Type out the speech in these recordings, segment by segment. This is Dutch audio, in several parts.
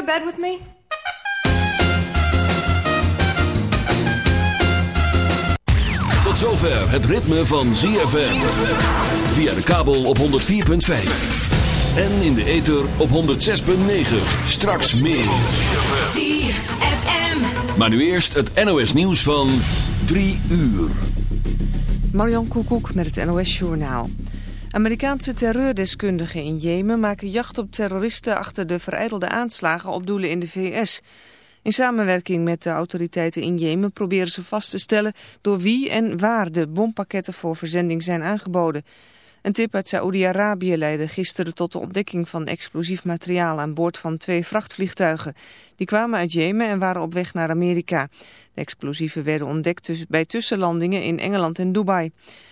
to bed with me? Tot zover het ritme van ZFM. Via de kabel op 104.5. En in de ether op 106.9. Straks meer. ZFM. Maar nu eerst het NOS nieuws van 3 uur. Marion Koekoek met het NOS Journaal. Amerikaanse terreurdeskundigen in Jemen maken jacht op terroristen achter de vereidelde aanslagen op doelen in de VS. In samenwerking met de autoriteiten in Jemen proberen ze vast te stellen door wie en waar de bompakketten voor verzending zijn aangeboden. Een tip uit Saoedi-Arabië leidde gisteren tot de ontdekking van explosief materiaal aan boord van twee vrachtvliegtuigen. Die kwamen uit Jemen en waren op weg naar Amerika. De explosieven werden ontdekt bij tussenlandingen in Engeland en Dubai.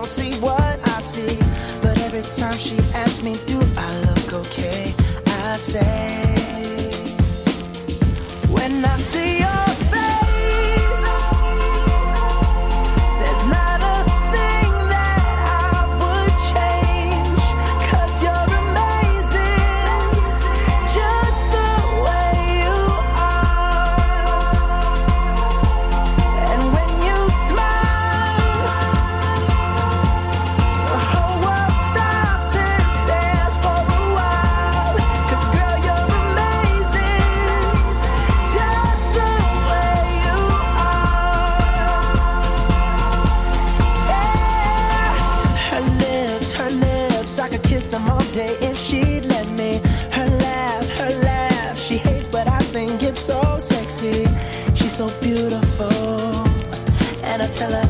don't see what I see. But every time she Marcella.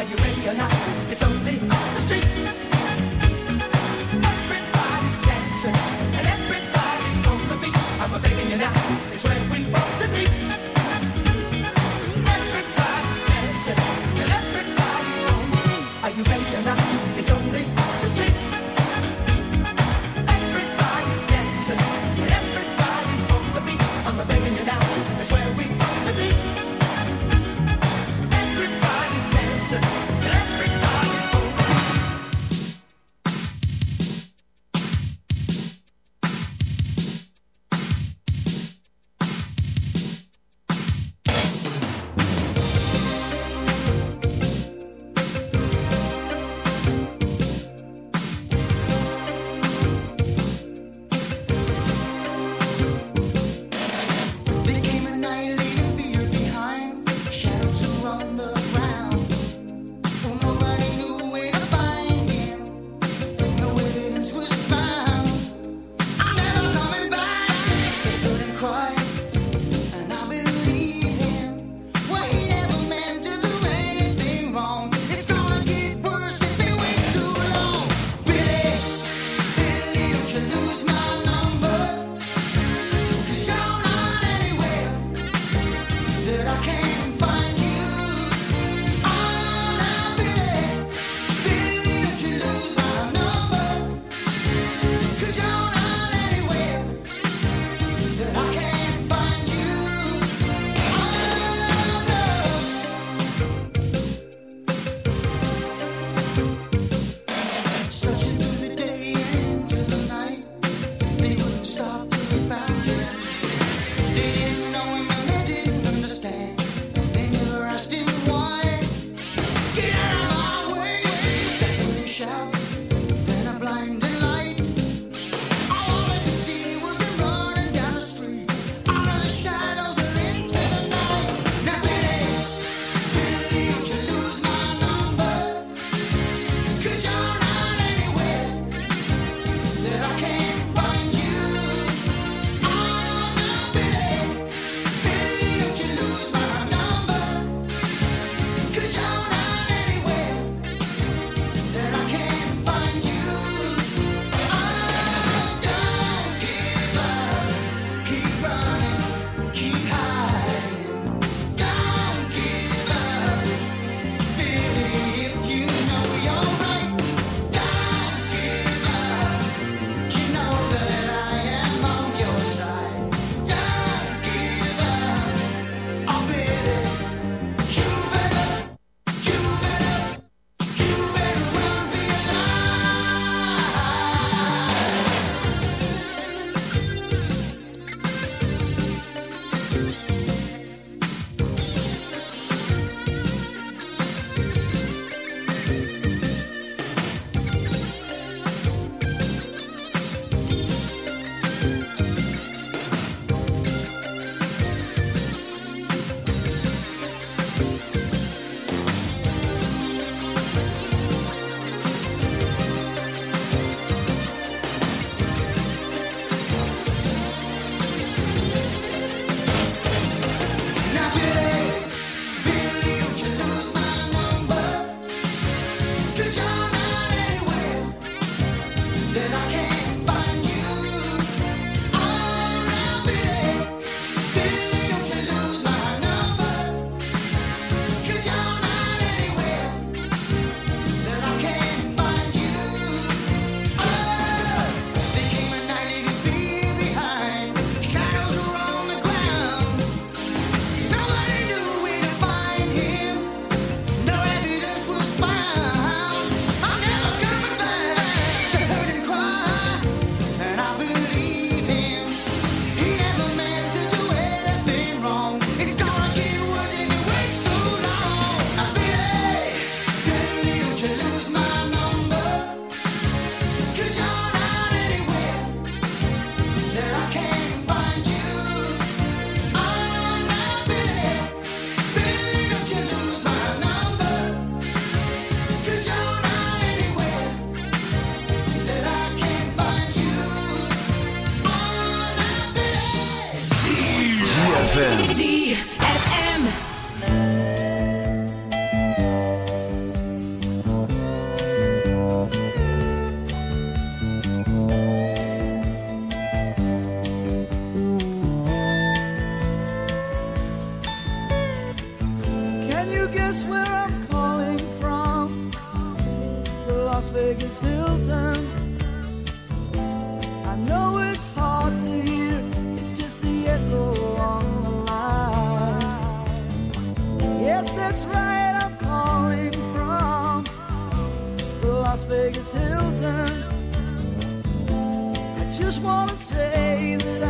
Are you ready or not? Say that I'm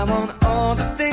I'm on all the things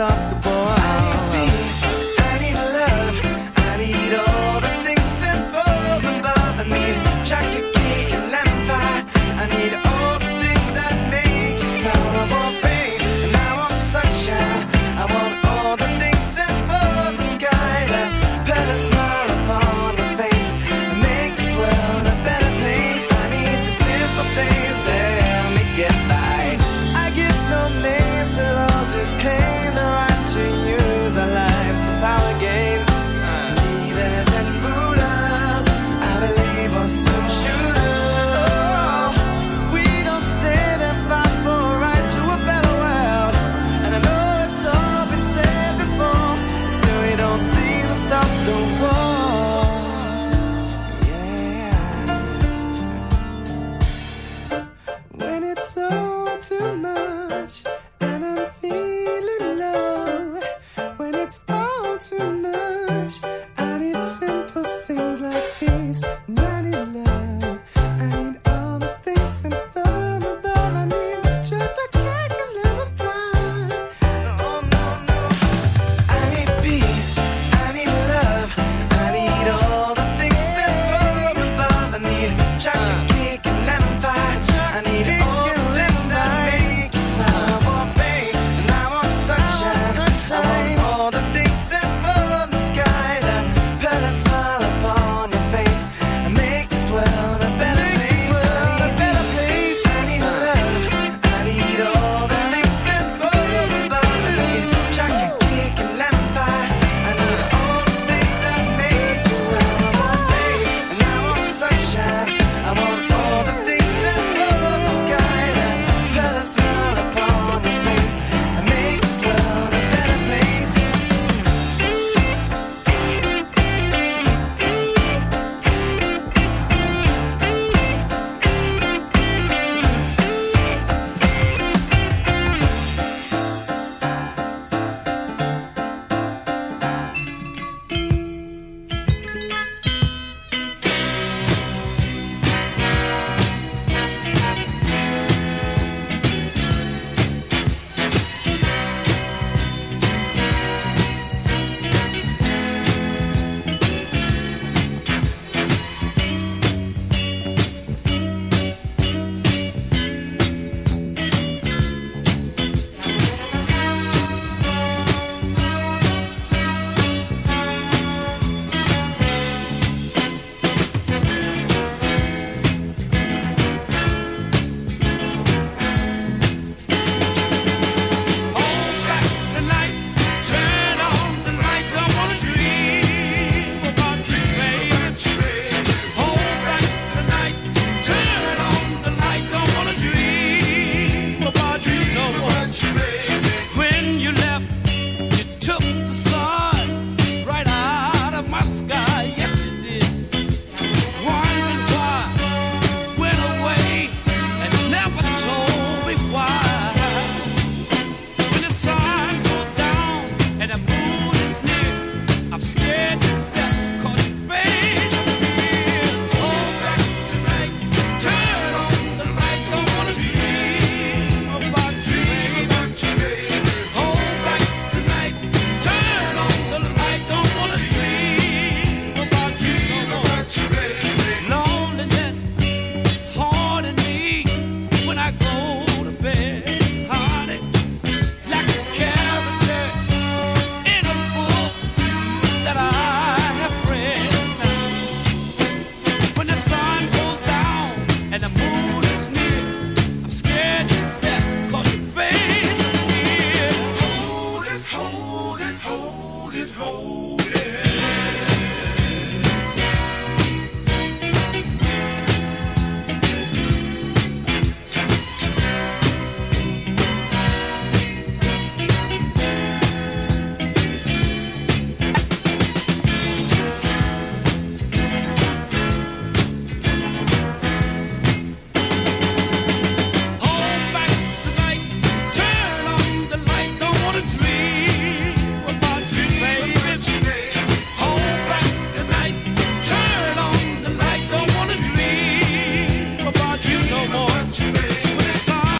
stop the ball. I need peace, I need love, I need all the things that fall above. I need jacket.